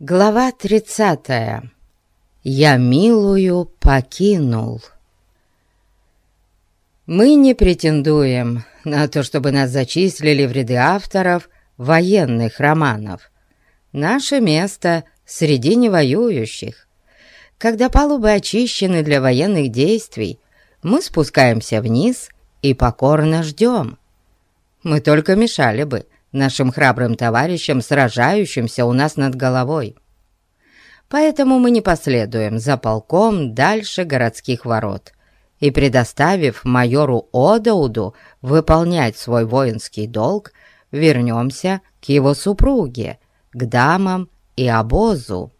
Глава тридцатая. Я милую покинул. Мы не претендуем на то, чтобы нас зачислили в ряды авторов военных романов. Наше место среди невоюющих. Когда палубы очищены для военных действий, мы спускаемся вниз и покорно ждем. Мы только мешали бы, нашим храбрым товарищам, сражающимся у нас над головой. Поэтому мы не последуем за полком дальше городских ворот и, предоставив майору Одауду выполнять свой воинский долг, вернемся к его супруге, к дамам и обозу.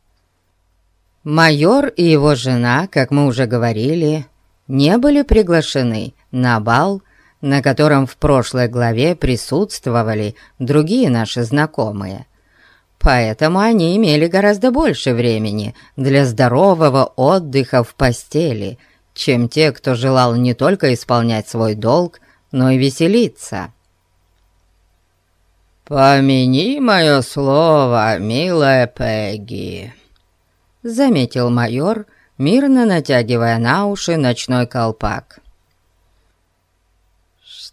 Майор и его жена, как мы уже говорили, не были приглашены на бал на котором в прошлой главе присутствовали другие наши знакомые. Поэтому они имели гораздо больше времени для здорового отдыха в постели, чем те, кто желал не только исполнять свой долг, но и веселиться. «Помяни мое слово, милая Пегги», — заметил майор, мирно натягивая на уши ночной колпак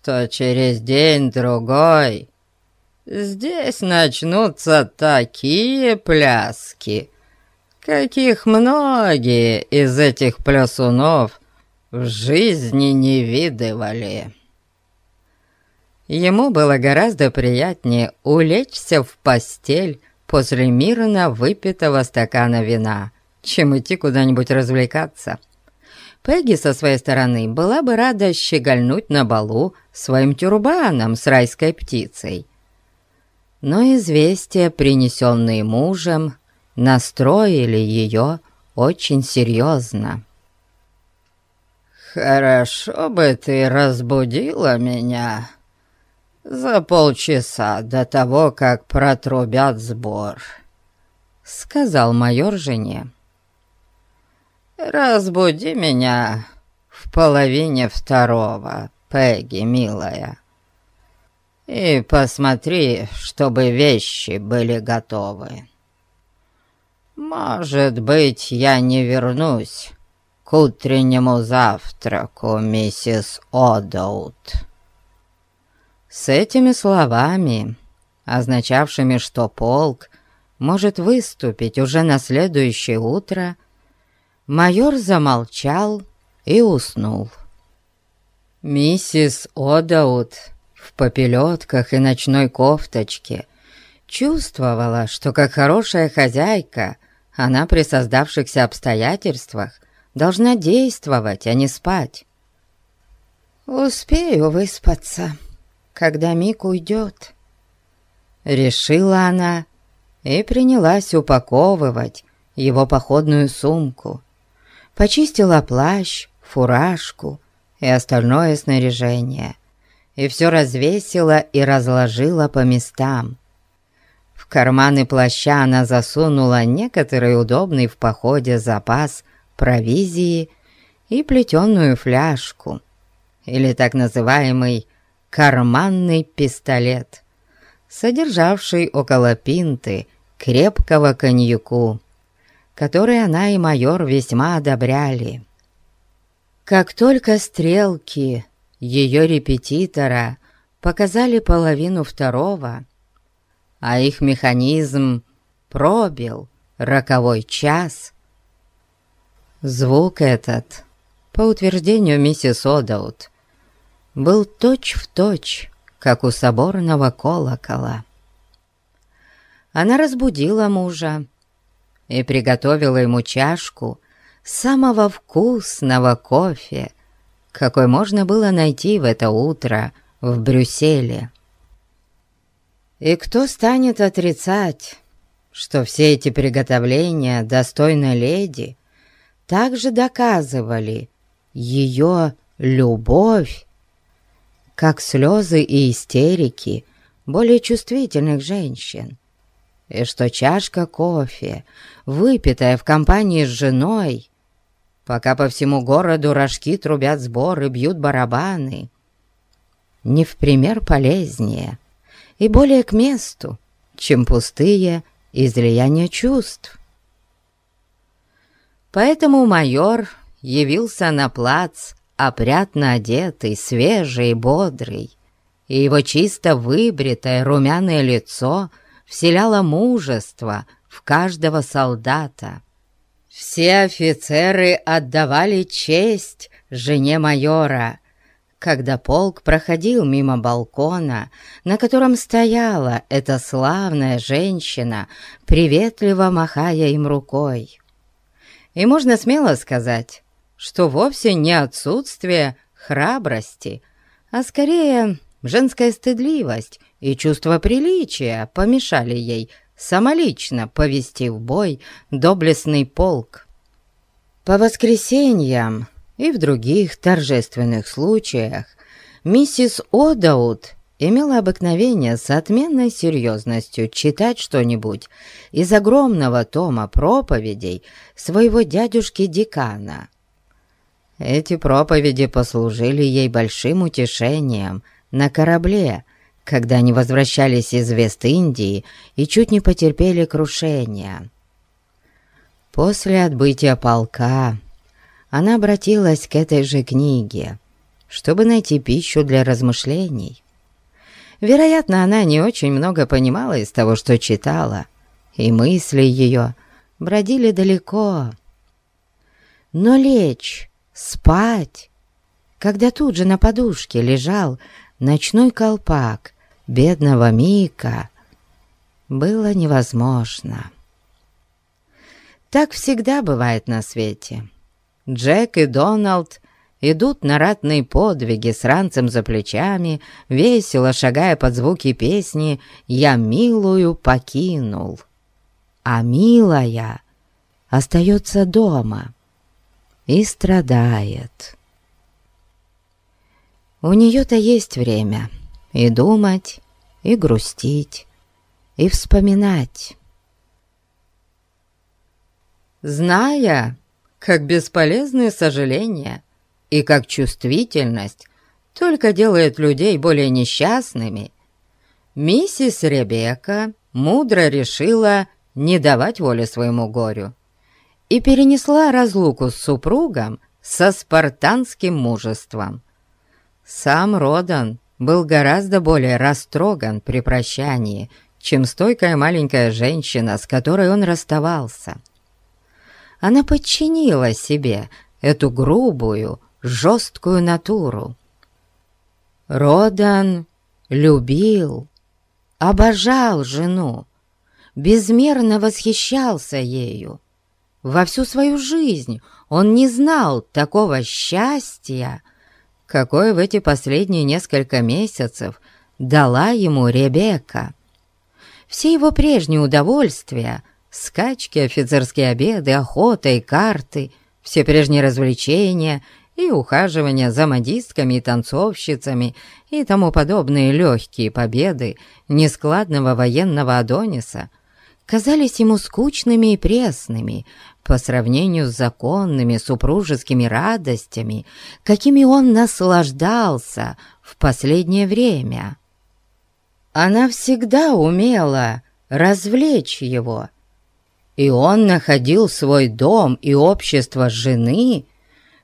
что через день-другой здесь начнутся такие пляски, каких многие из этих плясунов в жизни не видывали. Ему было гораздо приятнее улечься в постель после мирно выпитого стакана вина, чем идти куда-нибудь развлекаться. Пегги со своей стороны была бы рада щегольнуть на балу своим тюрбаном с райской птицей. Но известия, принесенные мужем, настроили ее очень серьезно. «Хорошо бы ты разбудила меня за полчаса до того, как протрубят сбор», — сказал майор жене. «Разбуди меня в половине второго, Пегги, милая, и посмотри, чтобы вещи были готовы. Может быть, я не вернусь к утреннему завтраку, миссис Одоут». С этими словами, означавшими, что полк может выступить уже на следующее утро, майор замолчал и уснул. Миссис Одаут в попелетках и ночной кофточке чувствовала, что как хорошая хозяйка она при создавшихся обстоятельствах должна действовать, а не спать. «Успею выспаться, когда Мик уйдет», — решила она и принялась упаковывать его походную сумку почистила плащ, фуражку и остальное снаряжение, и все развесила и разложила по местам. В карманы плаща она засунула некоторый удобный в походе запас провизии и плетеную фляжку, или так называемый карманный пистолет, содержавший около пинты крепкого коньяку который она и майор весьма одобряли. Как только стрелки ее репетитора показали половину второго, а их механизм пробил роковой час, звук этот, по утверждению миссис Одаут, был точь-в-точь, точь, как у соборного колокола. Она разбудила мужа, и приготовила ему чашку самого вкусного кофе, какой можно было найти в это утро в Брюсселе. И кто станет отрицать, что все эти приготовления достойной леди также доказывали ее любовь, как слезы и истерики более чувствительных женщин, и что чашка кофе, выпитая в компании с женой, пока по всему городу рожки трубят сборы, бьют барабаны, не в пример полезнее и более к месту, чем пустые излияния чувств. Поэтому майор явился на плац, опрятно одетый, свежий бодрый, и его чисто выбритое румяное лицо вселяло мужество в каждого солдата. Все офицеры отдавали честь жене майора, когда полк проходил мимо балкона, на котором стояла эта славная женщина, приветливо махая им рукой. И можно смело сказать, что вовсе не отсутствие храбрости, а скорее женская стыдливость и чувство приличия помешали ей самолично повести в бой доблестный полк. По воскресеньям и в других торжественных случаях миссис Одаут имела обыкновение с отменной серьезностью читать что-нибудь из огромного тома проповедей своего дядюшки-декана. Эти проповеди послужили ей большим утешением на корабле, когда они возвращались из Вест-Индии и чуть не потерпели крушения. После отбытия полка она обратилась к этой же книге, чтобы найти пищу для размышлений. Вероятно, она не очень много понимала из того, что читала, и мысли ее бродили далеко. Но лечь, спать, когда тут же на подушке лежал ночной колпак бедного Мика, было невозможно. Так всегда бывает на свете. Джек и Доналд идут на ратные подвиги с ранцем за плечами, весело шагая под звуки песни «Я милую покинул». А милая остается дома и страдает. У нее-то есть время и думать, и грустить, и вспоминать. Зная, как бесполезные сожаления и как чувствительность только делает людей более несчастными, миссис Ребекка мудро решила не давать воли своему горю и перенесла разлуку с супругом со спартанским мужеством. Сам Родан был гораздо более растроган при прощании, чем стойкая маленькая женщина, с которой он расставался. Она подчинила себе эту грубую, жесткую натуру. Родан любил, обожал жену, безмерно восхищался ею. Во всю свою жизнь он не знал такого счастья, какое в эти последние несколько месяцев дала ему Ребекка. Все его прежние удовольствия — скачки, офицерские обеды, охота и карты, все прежние развлечения — и ухаживание за модистками и танцовщицами и тому подобные легкие победы нескладного военного Адониса казались ему скучными и пресными по сравнению с законными супружескими радостями, какими он наслаждался в последнее время. Она всегда умела развлечь его, и он находил свой дом и общество жены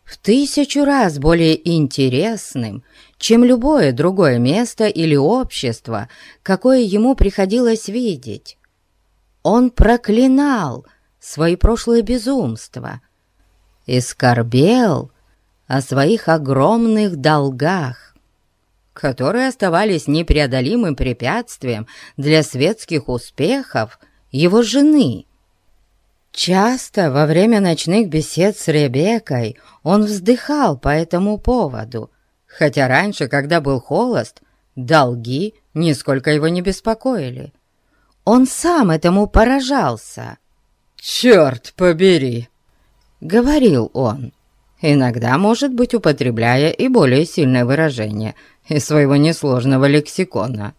в тысячу раз более интересным, чем любое другое место или общество, какое ему приходилось видеть. Он проклинал свои прошлые безумства и скорбел о своих огромных долгах, которые оставались непреодолимым препятствием для светских успехов его жены – Часто во время ночных бесед с Ребеккой он вздыхал по этому поводу, хотя раньше, когда был холост, долги нисколько его не беспокоили. Он сам этому поражался. «Черт побери!» — говорил он, иногда, может быть, употребляя и более сильное выражение из своего несложного лексикона.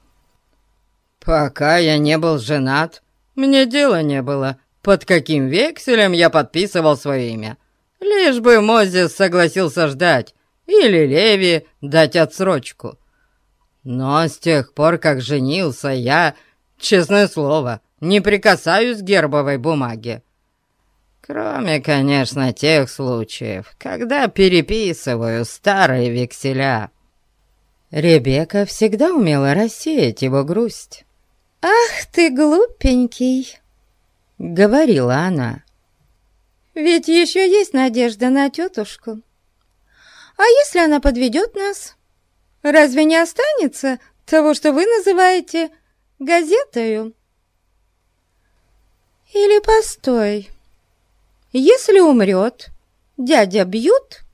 «Пока я не был женат, мне дела не было под каким векселем я подписывал свое имя. Лишь бы Мозес согласился ждать, или Леви дать отсрочку. Но с тех пор, как женился, я, честное слово, не прикасаюсь к гербовой бумаге. Кроме, конечно, тех случаев, когда переписываю старые векселя». Ребекка всегда умела рассеять его грусть. «Ах ты глупенький!» — говорила она. «Ведь еще есть надежда на тетушку. А если она подведет нас, разве не останется того, что вы называете газетою?» «Или постой, если умрет дядя Бьют,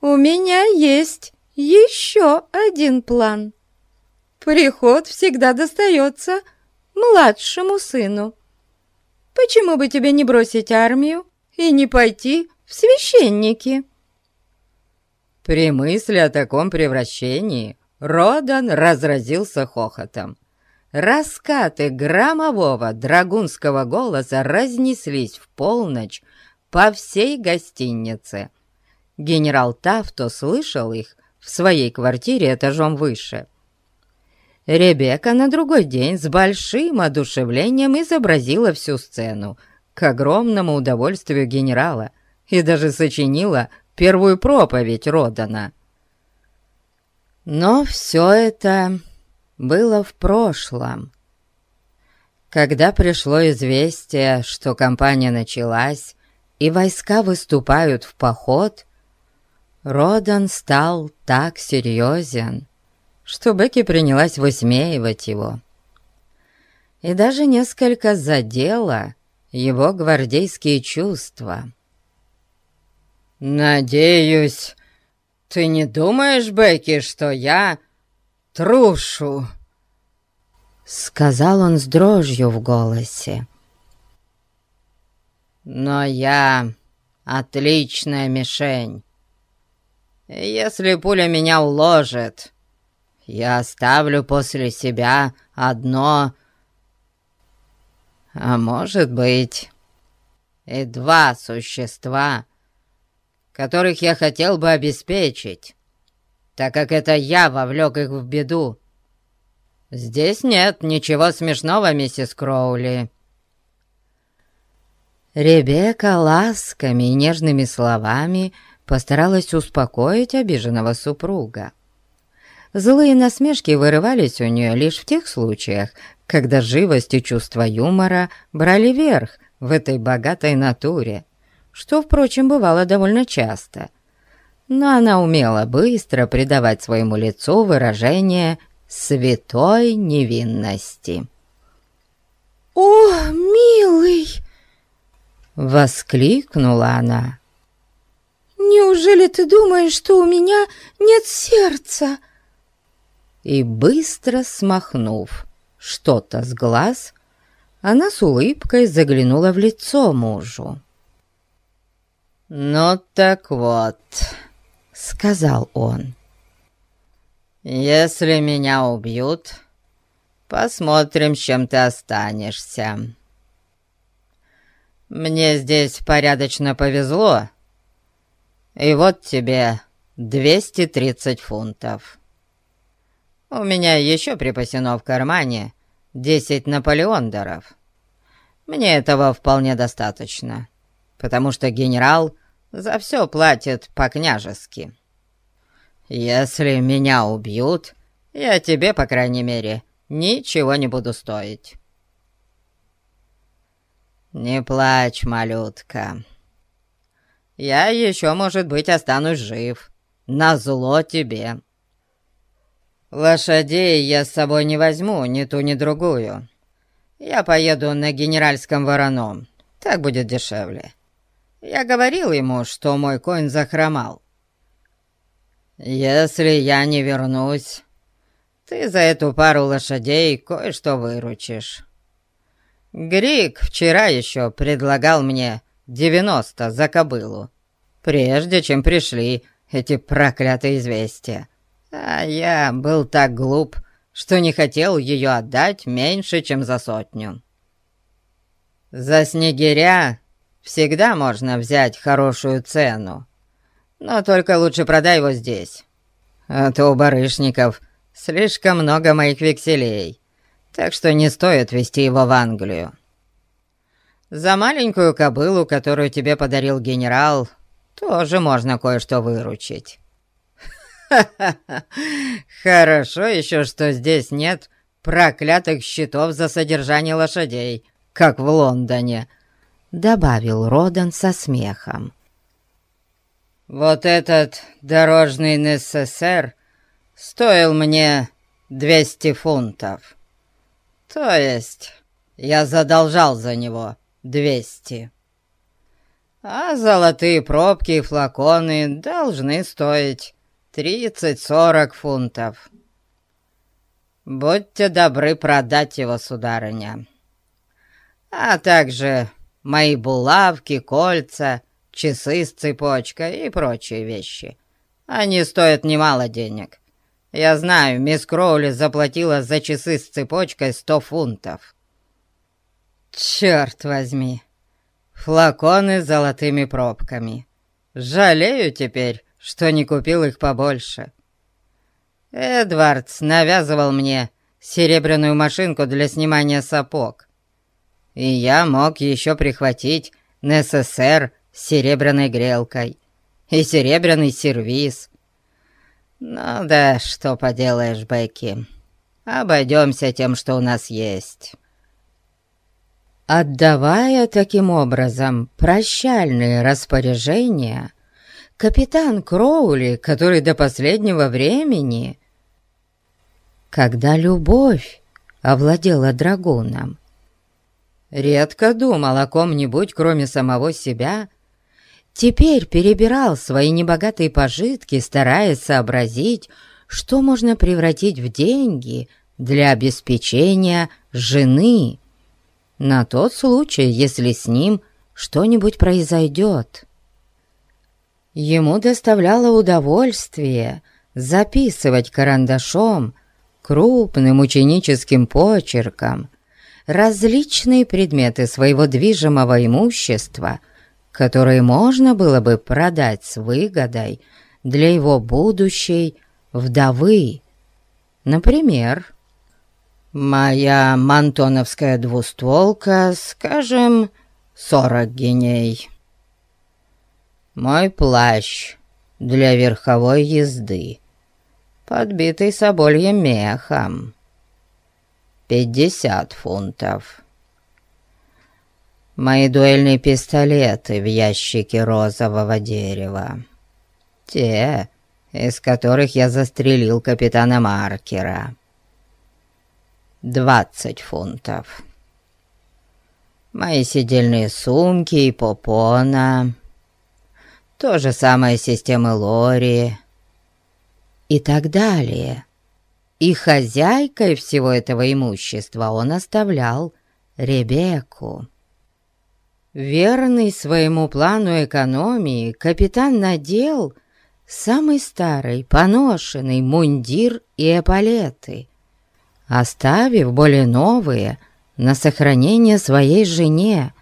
у меня есть еще один план. Приход всегда достается младшему сыну. Почему бы тебе не бросить армию и не пойти в священники?» При мысли о таком превращении Родан разразился хохотом. Раскаты громового драгунского голоса разнеслись в полночь по всей гостинице. Генерал Тафто слышал их в своей квартире этажом выше. Ребекка на другой день с большим одушевлением изобразила всю сцену к огромному удовольствию генерала и даже сочинила первую проповедь Родана. Но все это было в прошлом. Когда пришло известие, что кампания началась и войска выступают в поход, Родан стал так серьезен, что Бекки принялась высмеивать его. И даже несколько задела его гвардейские чувства. «Надеюсь, ты не думаешь, Бекки, что я трушу?» Сказал он с дрожью в голосе. «Но я отличная мишень. Если пуля меня уложит, я оставлю после себя одно, а может быть и два существа, которых я хотел бы обеспечить, так как это я вовлек их в беду. Здесь нет ничего смешного, миссис Кроули». Ребекка ласками и нежными словами постаралась успокоить обиженного супруга. Злые насмешки вырывались у нее лишь в тех случаях, когда живость и чувство юмора брали верх в этой богатой натуре, что, впрочем, бывало довольно часто. Но она умела быстро придавать своему лицу выражение святой невинности. «О, милый!» — воскликнула она. «Неужели ты думаешь, что у меня нет сердца?» И быстро смахнув что-то с глаз, она с улыбкой заглянула в лицо мужу. «Ну так вот», — сказал он, — «если меня убьют, посмотрим, чем ты останешься. Мне здесь порядочно повезло, и вот тебе 230 фунтов. У меня еще припасено в кармане 10 наполеондеров. Мне этого вполне достаточно, потому что генерал за все платит по-княжески. Если меня убьют, я тебе, по крайней мере, ничего не буду стоить. Не плачь, малютка. Я еще, может быть, останусь жив. Назло тебе. Лошадей я с собой не возьму, ни ту, ни другую. Я поеду на генеральском вороном. Так будет дешевле. Я говорил ему, что мой конь захромал. Если я не вернусь, ты за эту пару лошадей кое-что выручишь. Грик вчера еще предлагал мне девяносто за кобылу, прежде чем пришли эти проклятые известия. А я был так глуп, что не хотел ее отдать меньше, чем за сотню. За снегиря всегда можно взять хорошую цену, но только лучше продай его здесь. А то у барышников слишком много моих векселей, так что не стоит везти его в Англию. За маленькую кобылу, которую тебе подарил генерал, тоже можно кое-что выручить. Хорошо еще, что здесь нет проклятых счетов за содержание лошадей, как в Лондоне», — добавил Родан со смехом. «Вот этот дорожный НССР стоил мне 200 фунтов. То есть я задолжал за него 200. А золотые пробки и флаконы должны стоить 30-40 фунтов. Будьте добры продать его, сударыня. А также мои булавки, кольца, часы с цепочкой и прочие вещи. Они стоят немало денег. Я знаю, мисс Кроули заплатила за часы с цепочкой сто фунтов. Черт возьми! Флаконы с золотыми пробками. Жалею теперь, что не купил их побольше. Эдвардс навязывал мне серебряную машинку для снимания сапог. И я мог еще прихватить НССР с серебряной грелкой и серебряный сервиз. Ну да, что поделаешь, Бекки. Обойдемся тем, что у нас есть. Отдавая таким образом прощальные распоряжения, капитан Кроули, который до последнего времени когда любовь овладела драгуном. Редко думал о ком-нибудь, кроме самого себя. Теперь перебирал свои небогатые пожитки, стараясь сообразить, что можно превратить в деньги для обеспечения жены на тот случай, если с ним что-нибудь произойдет. Ему доставляло удовольствие записывать карандашом крупным ученическим почерком различные предметы своего движимого имущества, которые можно было бы продать с выгодой для его будущей вдовы. Например, «Моя мантоновская двустволка, скажем, сорок геней. Мой плащ для верховой езды, подбитый собольем мехом. Пятьдесят фунтов. Мои дуэльные пистолеты в ящике розового дерева. Те, из которых я застрелил капитана Маркера. Двадцать фунтов. Мои сидельные сумки и попона. То же самое системы Лори и так далее. И хозяйкой всего этого имущества он оставлял Ребекку. Верный своему плану экономии, капитан надел самый старый, поношенный мундир и эполеты, оставив более новые на сохранение своей жене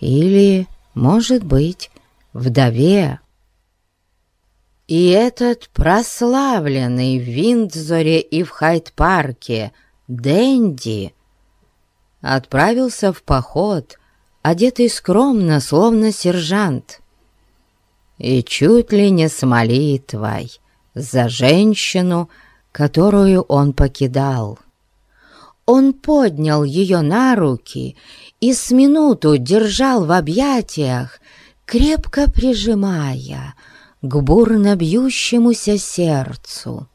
или, может быть, вдове. И этот прославленный в Виндзоре и в Хайт-парке Дэнди отправился в поход, одетый скромно, словно сержант, и чуть ли не с молитвой за женщину, которую он покидал. Он поднял ее на руки и с минуту держал в объятиях, крепко прижимая — к бурно бьющемуся сердцу.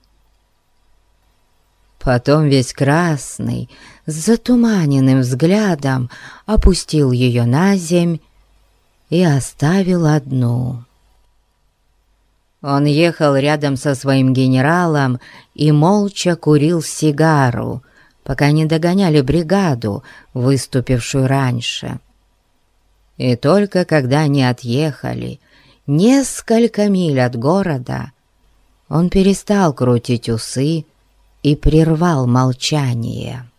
Потом весь красный, с затуманенным взглядом, опустил ее на земь и оставил одну. Он ехал рядом со своим генералом и молча курил сигару, пока не догоняли бригаду, выступившую раньше. И только когда они отъехали несколько миль от города, он перестал крутить усы и прервал молчание.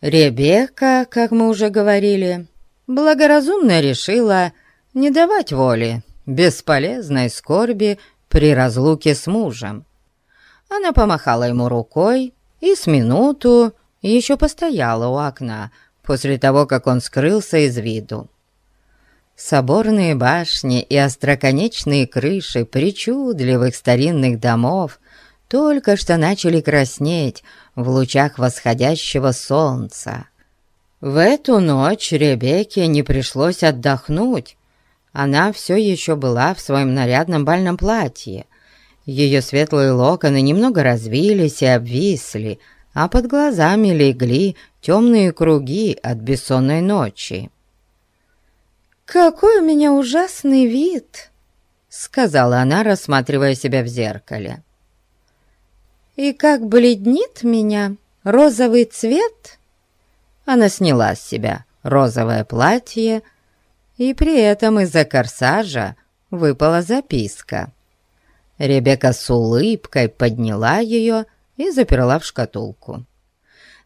Ребекка, как мы уже говорили, благоразумно решила не давать воли бесполезной скорби при разлуке с мужем. Она помахала ему рукой и с минуту еще постояла у окна после того, как он скрылся из виду. Соборные башни и остроконечные крыши причудливых старинных домов только что начали краснеть в лучах восходящего солнца. В эту ночь Ребекке не пришлось отдохнуть. Она все еще была в своем нарядном бальном платье. Ее светлые локоны немного развились и обвисли, а под глазами легли темные круги от бессонной ночи. «Какой у меня ужасный вид!» — сказала она, рассматривая себя в зеркале. «И как бледнит меня розовый цвет!» Она сняла с себя розовое платье, и при этом из-за корсажа выпала записка. Ребекка с улыбкой подняла ее и заперла в шкатулку.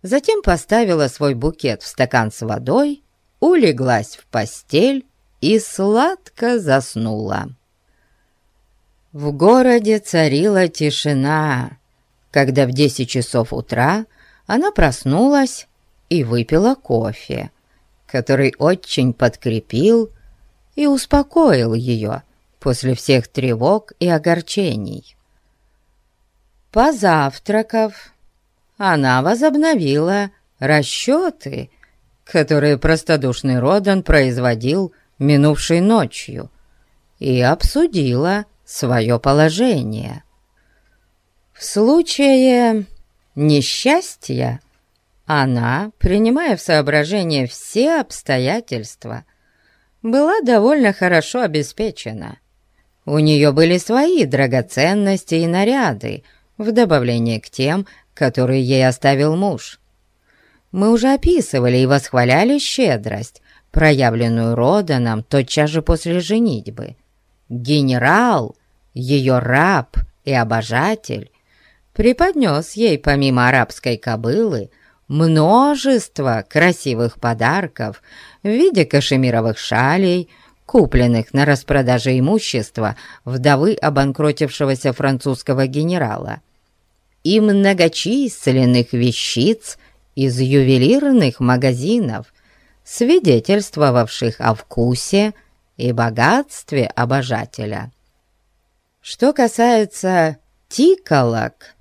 Затем поставила свой букет в стакан с водой, улеглась в постель и сладко заснула. В городе царила тишина, когда в десять часов утра она проснулась и выпила кофе, который очень подкрепил и успокоил ее после всех тревог и огорчений. Позавтракав, она возобновила расчеты, которые простодушный Родан производил минувшей ночью, и обсудила свое положение. В случае несчастья она, принимая в соображение все обстоятельства, была довольно хорошо обеспечена. У нее были свои драгоценности и наряды, в добавление к тем, которые ей оставил муж. Мы уже описывали и восхваляли щедрость, проявленную Роданом тотчас же после женитьбы. Генерал, ее раб и обожатель, преподнес ей помимо арабской кобылы множество красивых подарков в виде кашемировых шалей, купленных на распродаже имущества вдовы обанкротившегося французского генерала, и многочисленных вещиц из ювелирных магазинов, свидетельствовавших о вкусе и богатстве обожателя. Что касается тиколок,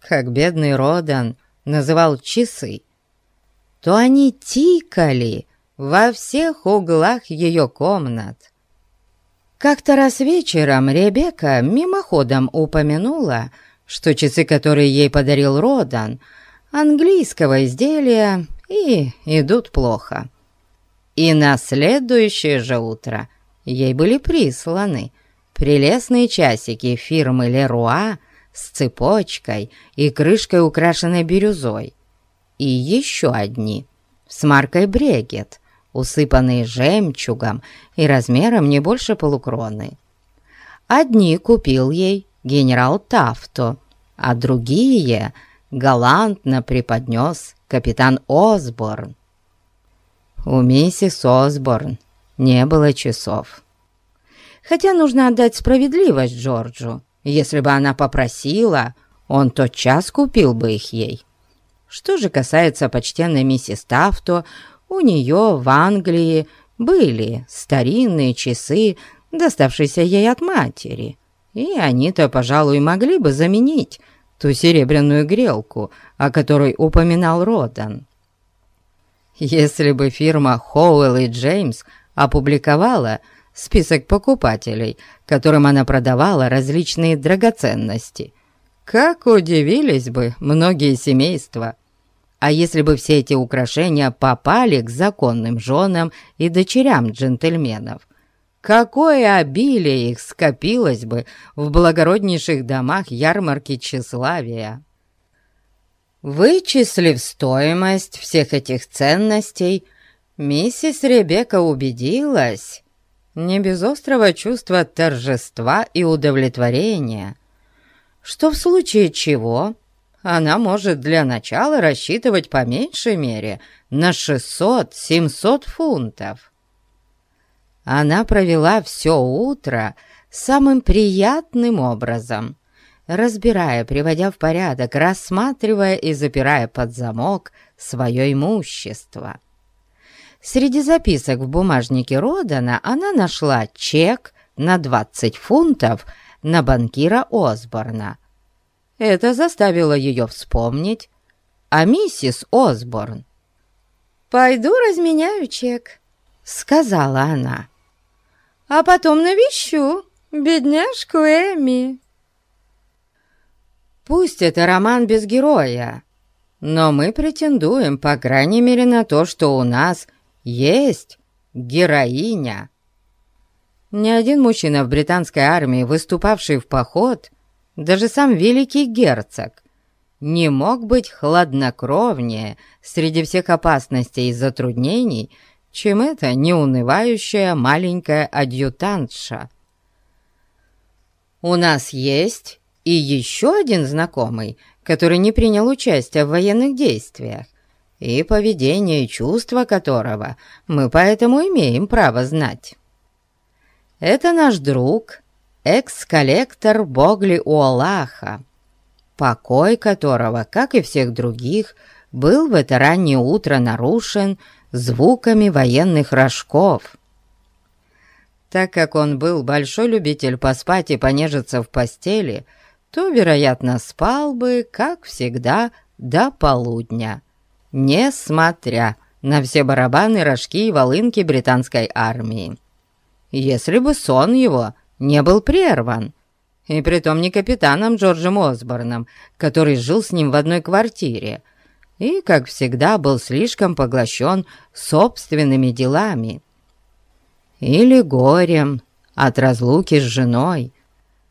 как бедный Родан называл часы, то они тикали во всех углах ее комнат. Как-то раз вечером Ребекка мимоходом упомянула, что часы, которые ей подарил Родан, английского изделия и идут плохо. И на следующее же утро ей были присланы прелестные часики фирмы Леруа с цепочкой и крышкой, украшенной бирюзой, и еще одни с маркой Брегет, усыпанные жемчугом и размером не больше полукроны. Одни купил ей генерал Тафто, а другие галантно преподнес капитан Осборн. У миссис Осборн не было часов. Хотя нужно отдать справедливость Джорджу. Если бы она попросила, он тотчас купил бы их ей. Что же касается почтенной миссис Тафто, у нее в Англии были старинные часы, доставшиеся ей от матери, и они-то, пожалуй, могли бы заменить ту серебряную грелку, о которой упоминал Родан. Если бы фирма Хоуэлл и Джеймс опубликовала список покупателей, которым она продавала различные драгоценности. Как удивились бы многие семейства! А если бы все эти украшения попали к законным женам и дочерям джентльменов, какое обилие их скопилось бы в благороднейших домах ярмарки тщеславия! Вычислив стоимость всех этих ценностей, миссис Ребекка убедилась, не без острого чувства торжества и удовлетворения, что в случае чего она может для начала рассчитывать по меньшей мере на 600-700 фунтов. Она провела все утро самым приятным образом, разбирая, приводя в порядок, рассматривая и запирая под замок свое имущество. Среди записок в бумажнике Родана она нашла чек на 20 фунтов на банкира Осборна. Это заставило ее вспомнить о миссис Осборн. «Пойду разменяю чек», — сказала она. «А потом навещу бедняжку Эми». Пусть это роман без героя, но мы претендуем, по крайней мере, на то, что у нас есть героиня. Ни один мужчина в британской армии, выступавший в поход, даже сам великий герцог, не мог быть хладнокровнее среди всех опасностей и затруднений, чем эта неунывающая маленькая адъютантша. У нас есть и еще один знакомый, который не принял участия в военных действиях, и поведение и чувства которого мы поэтому имеем право знать. Это наш друг, экс-коллектор Богли Уолаха, покой которого, как и всех других, был в это раннее утро нарушен звуками военных рожков. Так как он был большой любитель поспать и понежиться в постели, то, вероятно, спал бы, как всегда, до полудня несмотря на все барабаны, рожки и волынки британской армии. Если бы сон его не был прерван, и притом не капитаном Джорджем Осборном, который жил с ним в одной квартире, и, как всегда, был слишком поглощен собственными делами. Или горем от разлуки с женой,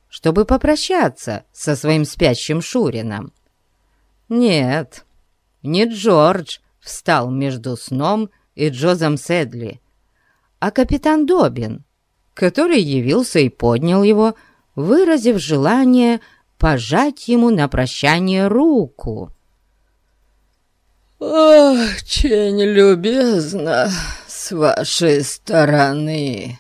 чтобы попрощаться со своим спящим Шурином. Нет, не Джордж встал между сном и Джозом Седли, а капитан Добин, который явился и поднял его, выразив желание пожать ему на прощание руку. «Очень любезно с вашей стороны»,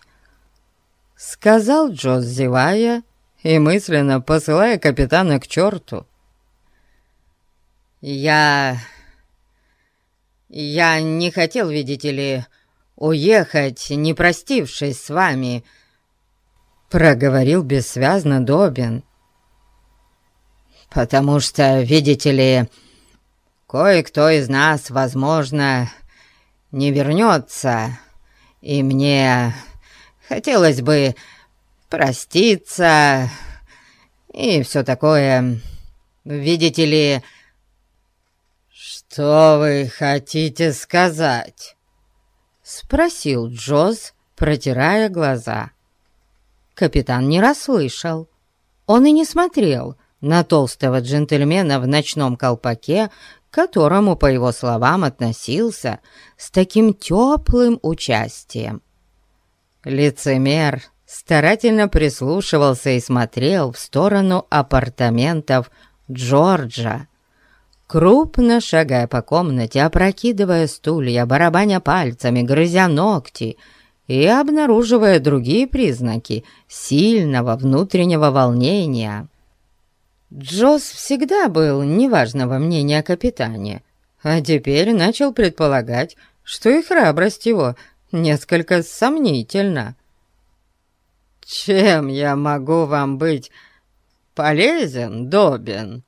— сказал Джоз, зевая и мысленно посылая капитана к черту. «Я «Я не хотел, видите ли, уехать, не простившись с вами», — проговорил бессвязно Добин. «Потому что, видите ли, кое-кто из нас, возможно, не вернется, и мне хотелось бы проститься и все такое. Видите ли, «Что вы хотите сказать?» — спросил Джоз, протирая глаза. Капитан не расслышал. Он и не смотрел на толстого джентльмена в ночном колпаке, которому, по его словам, относился с таким теплым участием. Лицемер старательно прислушивался и смотрел в сторону апартаментов Джорджа, крупно шагая по комнате, опрокидывая стулья, барабаня пальцами, грызя ногти и обнаруживая другие признаки сильного внутреннего волнения. Джосс всегда был неважного мнения о капитане, а теперь начал предполагать, что и храбрость его несколько сомнительна. «Чем я могу вам быть полезен, Добин?»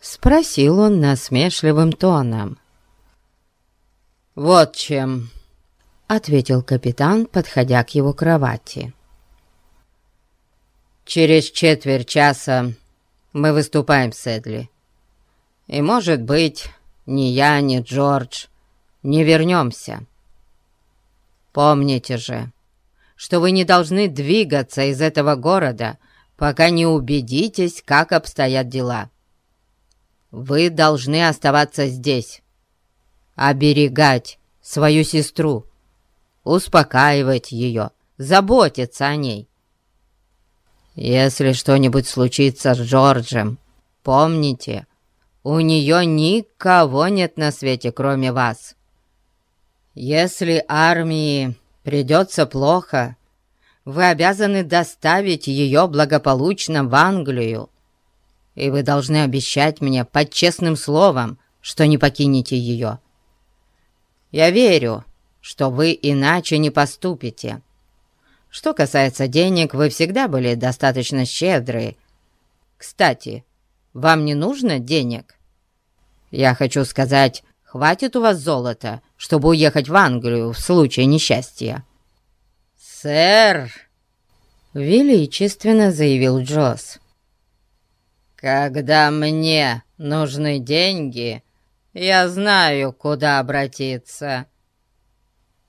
Спросил он насмешливым тоном. «Вот чем», — ответил капитан, подходя к его кровати. «Через четверть часа мы выступаем с Эдли. И, может быть, ни я, ни Джордж не вернемся. Помните же, что вы не должны двигаться из этого города, пока не убедитесь, как обстоят дела. Вы должны оставаться здесь, оберегать свою сестру, успокаивать ее, заботиться о ней. Если что-нибудь случится с Джорджем, помните, у нее никого нет на свете, кроме вас. Если армии придется плохо, вы обязаны доставить ее благополучно в Англию, и вы должны обещать мне под честным словом, что не покинете ее. Я верю, что вы иначе не поступите. Что касается денег, вы всегда были достаточно щедры. Кстати, вам не нужно денег? Я хочу сказать, хватит у вас золота, чтобы уехать в Англию в случае несчастья. «Сэр!» — величественно заявил Джосс. «Когда мне нужны деньги, я знаю, куда обратиться.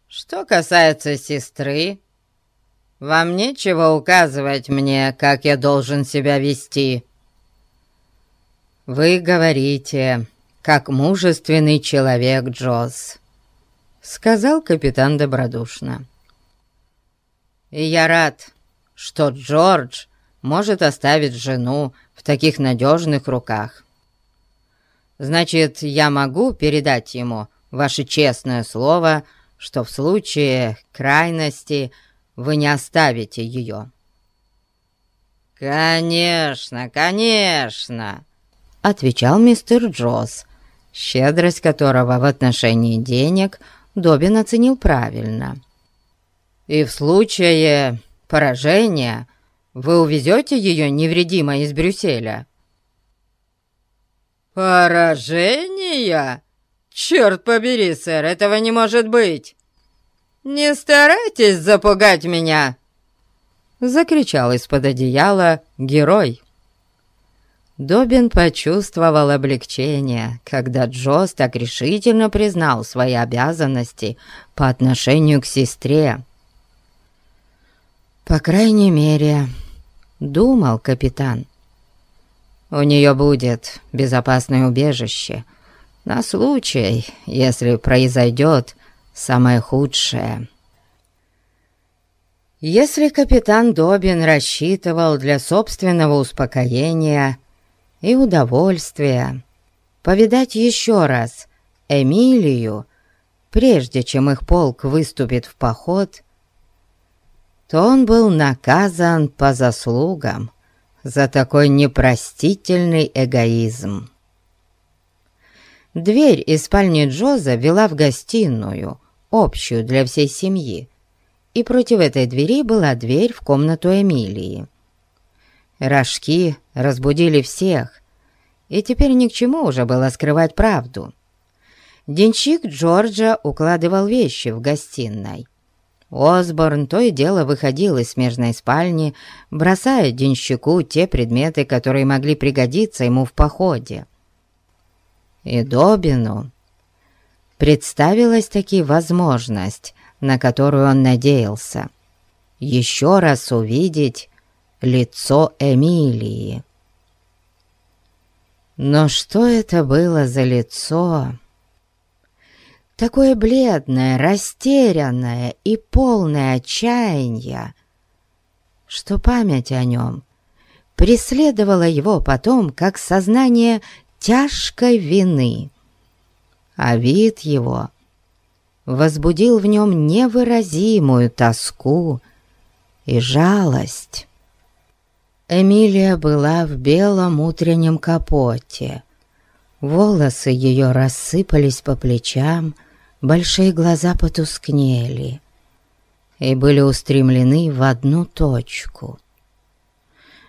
Что касается сестры, вам нечего указывать мне, как я должен себя вести». «Вы говорите, как мужественный человек, Джосс», — сказал капитан добродушно. «И я рад, что Джордж может оставить жену в таких надежных руках. Значит, я могу передать ему ваше честное слово, что в случае крайности вы не оставите ее». «Конечно, конечно!» — отвечал мистер Джосс, щедрость которого в отношении денег Добин оценил правильно. «И в случае поражения вы увезете ее невредимо из Брюсселя?» «Поражение? Черт побери, сэр, этого не может быть! Не старайтесь запугать меня!» Закричал из-под одеяла герой. Добин почувствовал облегчение, когда Джос так решительно признал свои обязанности по отношению к сестре. «По крайней мере, — думал капитан, — у нее будет безопасное убежище на случай, если произойдет самое худшее». Если капитан Добин рассчитывал для собственного успокоения и удовольствия повидать еще раз Эмилию, прежде чем их полк выступит в поход, то он был наказан по заслугам за такой непростительный эгоизм. Дверь из спальни Джоза вела в гостиную, общую для всей семьи, и против этой двери была дверь в комнату Эмилии. Рожки разбудили всех, и теперь ни к чему уже было скрывать правду. Денщик Джорджа укладывал вещи в гостиной. Осборн то и дело выходил из смежной спальни, бросая денщику те предметы, которые могли пригодиться ему в походе. И Добину представилась таки возможность, на которую он надеялся, еще раз увидеть лицо Эмилии. Но что это было за лицо? Такое бледное, растерянное и полное отчаяния, что память о нем преследовала его потом как сознание тяжкой вины, а вид его возбудил в нем невыразимую тоску и жалость. Эмилия была в белом утреннем капоте. Волосы ее рассыпались по плечам, большие глаза потускнели и были устремлены в одну точку.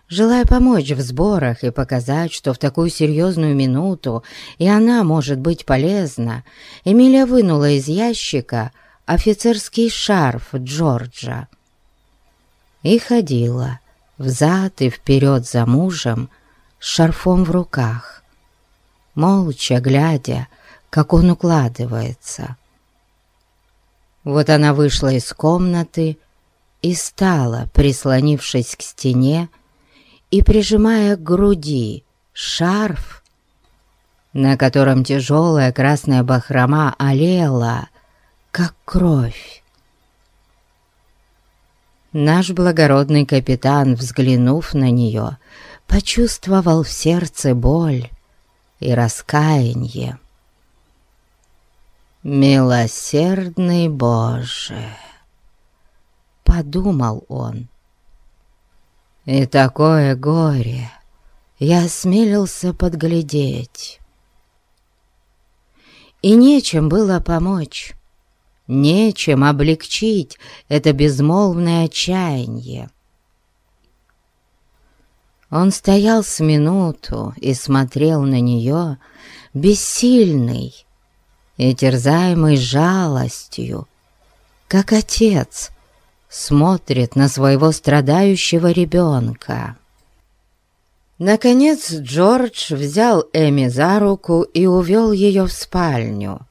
Желая помочь в сборах и показать, что в такую серьезную минуту и она может быть полезна, Эмилия вынула из ящика офицерский шарф Джорджа и ходила, взад и вперед за мужем с шарфом в руках, молча глядя, как он укладывается. Вот она вышла из комнаты и стала, прислонившись к стене и прижимая к груди шарф, на котором тяжелая красная бахрома олела, как кровь. Наш благородный капитан, взглянув на нее, почувствовал в сердце боль и раскаяние. «Милосердный Боже!» — подумал он. «И такое горе, я осмелился подглядеть. И нечем было помочь, нечем облегчить это безмолвное отчаяние. Он стоял с минуту и смотрел на нее, бессильный и терзаемый жалостью, как отец смотрит на своего страдающего ребенка. Наконец Джордж взял Эми за руку и увел ее в спальню,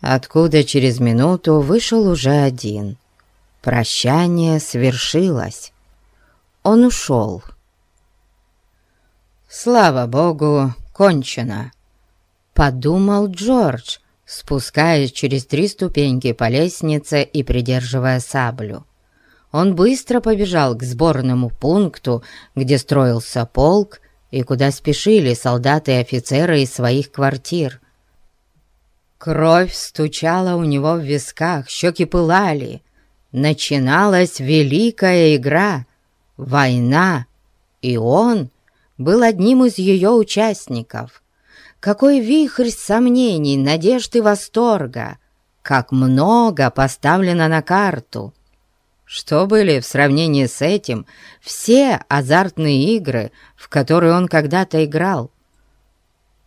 откуда через минуту вышел уже один. Прощание свершилось. Он ушел. «Слава Богу, кончено!» — подумал Джордж, спускаясь через три ступеньки по лестнице и придерживая саблю. Он быстро побежал к сборному пункту, где строился полк и куда спешили солдаты и офицеры из своих квартир. Кровь стучала у него в висках, щеки пылали. Начиналась великая игра — война, и он был одним из ее участников. Какой вихрь сомнений, надежд и восторга! Как много поставлено на карту! Что были в сравнении с этим все азартные игры, в которые он когда-то играл?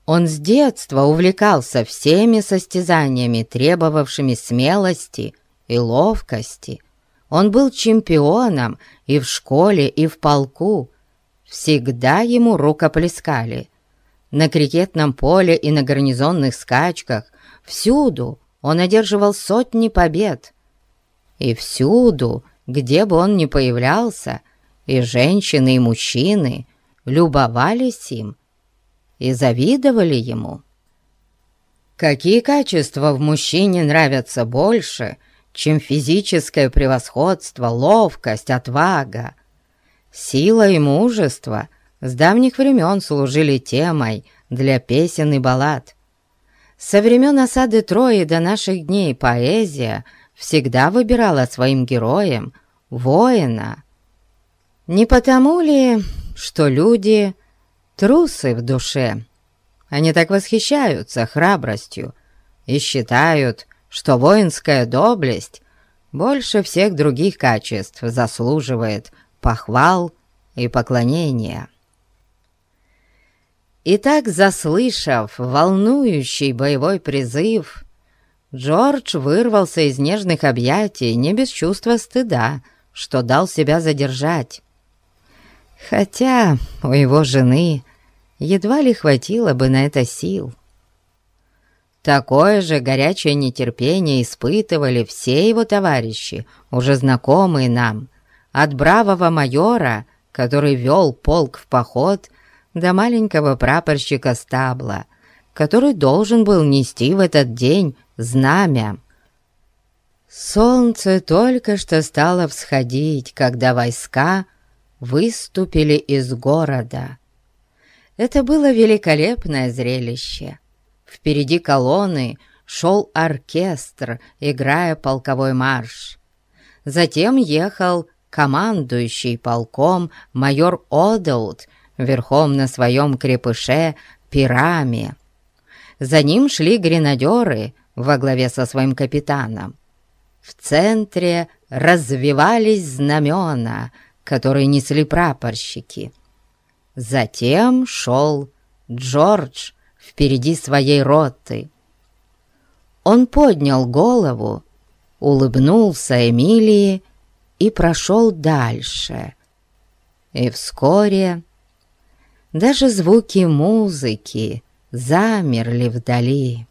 Он с детства увлекался всеми состязаниями, требовавшими смелости и ловкости. Он был чемпионом и в школе, и в полку. Всегда ему рукоплескали. На крикетном поле и на гарнизонных скачках всюду он одерживал сотни побед. И всюду где бы он ни появлялся, и женщины, и мужчины любовались им и завидовали ему. Какие качества в мужчине нравятся больше, чем физическое превосходство, ловкость, отвага? Сила и мужество с давних времен служили темой для песен и баллад. Со времен осады Трои до наших дней поэзия — всегда выбирала своим героем воина. Не потому ли, что люди трусы в душе? Они так восхищаются храбростью и считают, что воинская доблесть больше всех других качеств заслуживает похвал и поклонения. Итак, заслышав волнующий боевой призыв, Джордж вырвался из нежных объятий не без чувства стыда, что дал себя задержать. Хотя у его жены едва ли хватило бы на это сил. Такое же горячее нетерпение испытывали все его товарищи, уже знакомые нам, от бравого майора, который вел полк в поход, до маленького прапорщика стабла, который должен был нести в этот день знамя. Солнце только что стало всходить, когда войска выступили из города. Это было великолепное зрелище. Впереди колонны шел оркестр, играя полковой марш. Затем ехал командующий полком майор Одаут верхом на своем крепыше Пираме. За ним шли гренадеры во главе со своим капитаном. В центре развивались знамена, которые несли прапорщики. Затем шел Джордж впереди своей роты. Он поднял голову, улыбнулся Эмилии и прошел дальше. И вскоре даже звуки музыки замерли вдали.